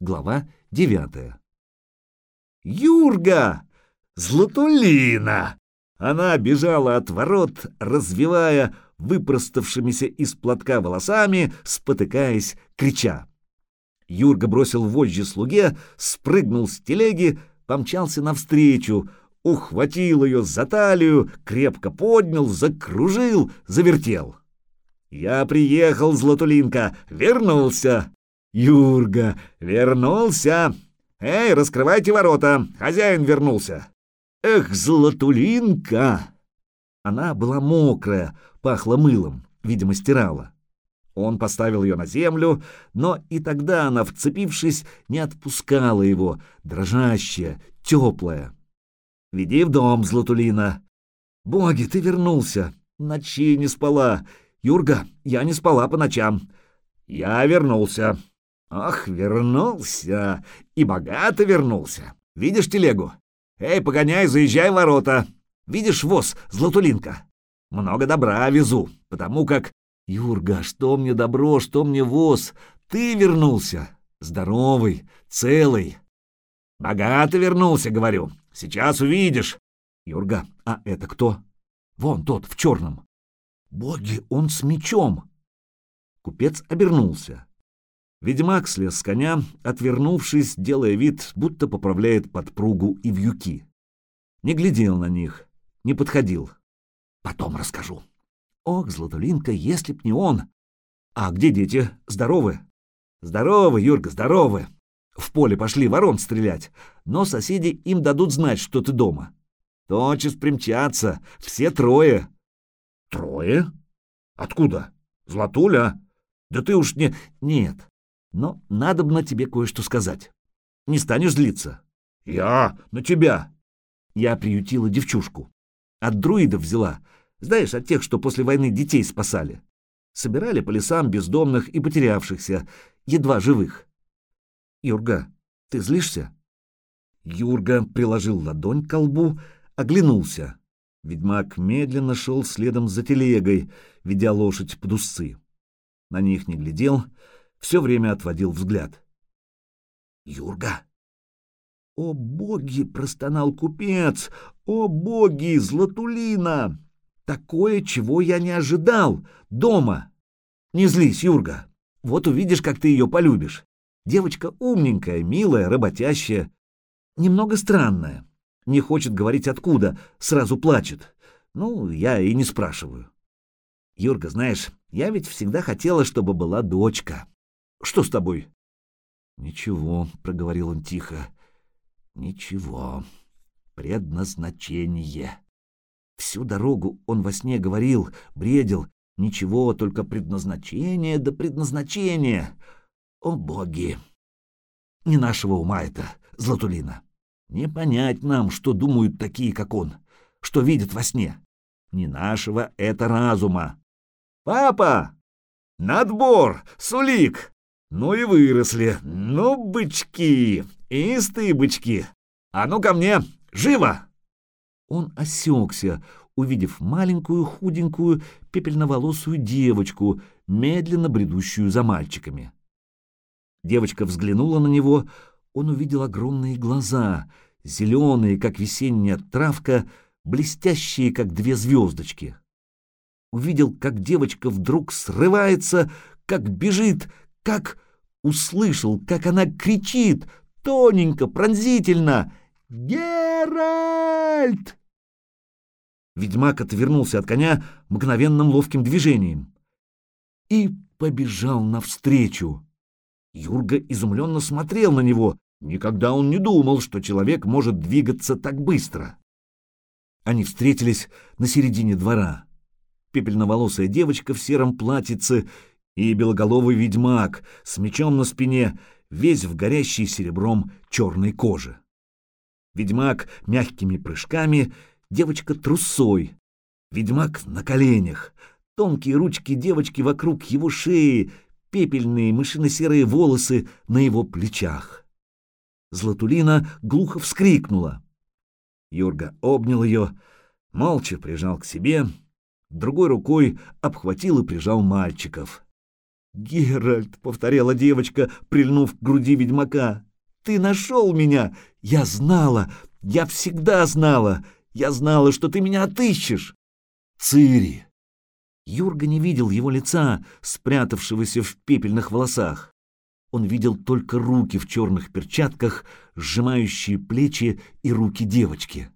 Глава девятая. «Юрга! Златулина!» Она бежала от ворот, развивая выпроставшимися из платка волосами, спотыкаясь, крича. Юрга бросил вожжи слуге, спрыгнул с телеги, помчался навстречу, ухватил ее за талию, крепко поднял, закружил, завертел. «Я приехал, Златулинка, вернулся!» «Юрга, вернулся!» «Эй, раскрывайте ворота! Хозяин вернулся!» «Эх, Златулинка!» Она была мокрая, пахла мылом, видимо, стирала. Он поставил ее на землю, но и тогда она, вцепившись, не отпускала его, дрожащая, теплая. «Веди в дом, Златулина!» «Боги, ты вернулся! Ночи не спала! Юрга, я не спала по ночам!» «Я вернулся!» «Ах, вернулся! И богато вернулся! Видишь телегу? Эй, погоняй, заезжай в ворота! Видишь воз, Златулинка? Много добра везу, потому как «Юрга, что мне добро, что мне воз? Ты вернулся! Здоровый, целый!» «Богато вернулся, говорю. Сейчас увидишь!» «Юрга, а это кто?» «Вон тот, в черном!» «Боги, он с мечом!» Купец обернулся. Ведьмак слез с коня, отвернувшись, делая вид, будто поправляет подпругу и вьюки. Не глядел на них, не подходил. «Потом расскажу», Ох, Златулинка, если б не он! А где дети? Здоровы? Здоровы, Юрка, здоровы. В поле пошли ворон стрелять, но соседи им дадут знать, что ты дома. Тотчас примчатся, все трое. Трое? Откуда? Златуля? Да ты уж не... Нет, но надо бы на тебе кое-что сказать. Не станешь злиться? Я? На тебя? Я приютила девчушку. От друидов взяла, знаешь, от тех, что после войны детей спасали. Собирали по лесам бездомных и потерявшихся, едва живых. Юрга, ты злишься? Юрга приложил ладонь к колбу, оглянулся. Ведьмак медленно шел следом за телегой, ведя лошадь под усы. На них не глядел, все время отводил взгляд. «Юрга!» «О боги!» — простонал купец. «О боги! Златулина!» Такое, чего я не ожидал. Дома. Не злись, Юрга. Вот увидишь, как ты ее полюбишь. Девочка умненькая, милая, работящая. Немного странная. Не хочет говорить откуда, сразу плачет. Ну, я и не спрашиваю. Юрга, знаешь, я ведь всегда хотела, чтобы была дочка. Что с тобой? Ничего, проговорил он тихо. Ничего. Предназначение. Всю дорогу он во сне говорил, бредил, ничего, только предназначение да предназначение. О боги! Не нашего ума это, Златулина. Не понять нам, что думают такие, как он, что видят во сне. Не нашего это разума. Папа! Надбор! Сулик! Ну и выросли. Ну, бычки! Истые бычки! А ну ко мне! Живо! Он осекся, увидев маленькую, худенькую, пепельноволосую девочку, медленно бредущую за мальчиками. Девочка взглянула на него, он увидел огромные глаза, зеленые, как весенняя травка, блестящие, как две звездочки. Увидел, как девочка вдруг срывается, как бежит, как... Услышал, как она кричит, тоненько, пронзительно — «Геральт!» Ведьмак отвернулся от коня мгновенным ловким движением и побежал навстречу. Юрга изумленно смотрел на него. Никогда он не думал, что человек может двигаться так быстро. Они встретились на середине двора. Пепельноволосая девочка в сером платьице и белоголовый ведьмак с мечом на спине, весь в горящей серебром черной кожи. Ведьмак мягкими прыжками, девочка трусой. Ведьмак на коленях. Тонкие ручки девочки вокруг его шеи, пепельные мышино-серые волосы на его плечах. Златулина глухо вскрикнула. Юрга обнял ее, молча прижал к себе, другой рукой обхватил и прижал мальчиков. Геральт!» — повторяла девочка, прильнув к груди ведьмака. «Ты нашел меня! Я знала! Я всегда знала! Я знала, что ты меня отыщешь!» «Цири!» Юрга не видел его лица, спрятавшегося в пепельных волосах. Он видел только руки в черных перчатках, сжимающие плечи и руки девочки.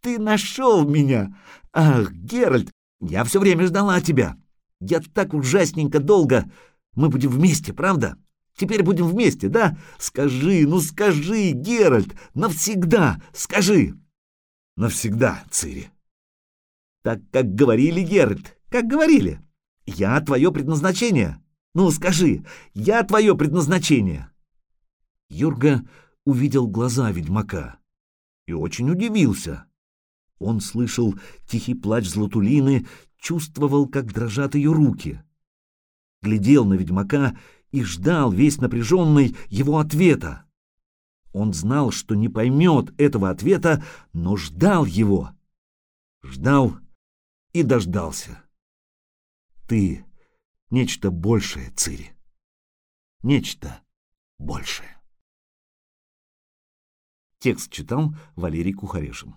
«Ты нашел меня! Ах, Геральт, я все время ждала тебя! Я так ужасненько долго! Мы будем вместе, правда? Теперь будем вместе, да? Скажи, ну скажи, Геральт, навсегда, скажи!» «Навсегда, Цири!» «Так, как говорили, Геральт, как говорили. Я твое предназначение!» Ну, скажи, я твое предназначение!» Юрга увидел глаза ведьмака и очень удивился. Он слышал тихий плач Златулины, чувствовал, как дрожат ее руки. Глядел на ведьмака и ждал весь напряженный его ответа. Он знал, что не поймет этого ответа, но ждал его. Ждал и дождался. «Ты Нечто большее, Цири. Нечто большее. Текст читал Валерий Кухарешин.